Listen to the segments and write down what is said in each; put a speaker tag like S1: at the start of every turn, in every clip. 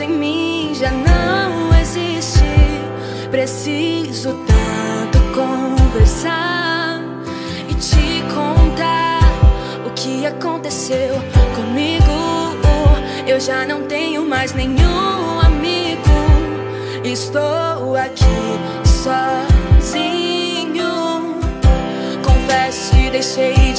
S1: Sorriso em mim já não existe. Preciso tanto conversar e te contar o que aconteceu comigo. Eu já não tenho mais nenhum amigo. Estou aqui sozinho. Confesso deixei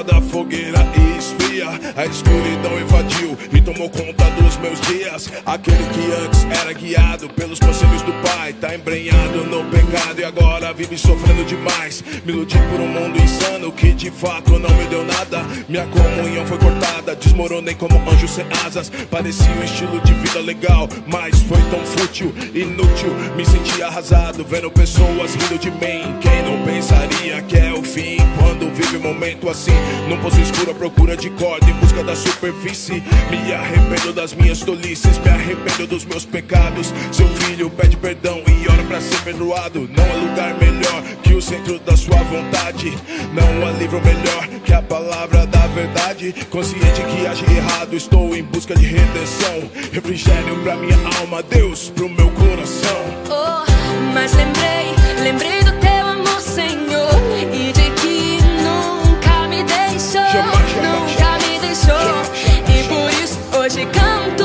S2: da fogueira. A escuridão invadiu e tomou conta dos meus dias. Aquele que antes era guiado pelos conselhos do pai, tá embrenhado no pecado e agora vive sofrendo demais. Me iludi por um mundo insano que de fato não me deu nada. Minha comunhão foi cortada, desmoronei como anjo sem asas. Parecia um estilo de vida legal, mas foi tão fútil, inútil. Me senti arrasado vendo pessoas rindo de mim. Quem não pensaria que é o fim quando vive um momento assim? Num poço escuro à procura de corda busca da superfície. Me arrependo das minhas tolices, me arrependo dos meus pecados. Seu filho pede perdão e ora pra ser perdoado. Não há lugar melhor que o centro da sua vontade. Não há livro melhor que a palavra da verdade. Consciente que age errado, estou em busca de redenção. Refrigério pra minha alma, Deus pro meu coração.
S1: Oh, mas lembrei tanto.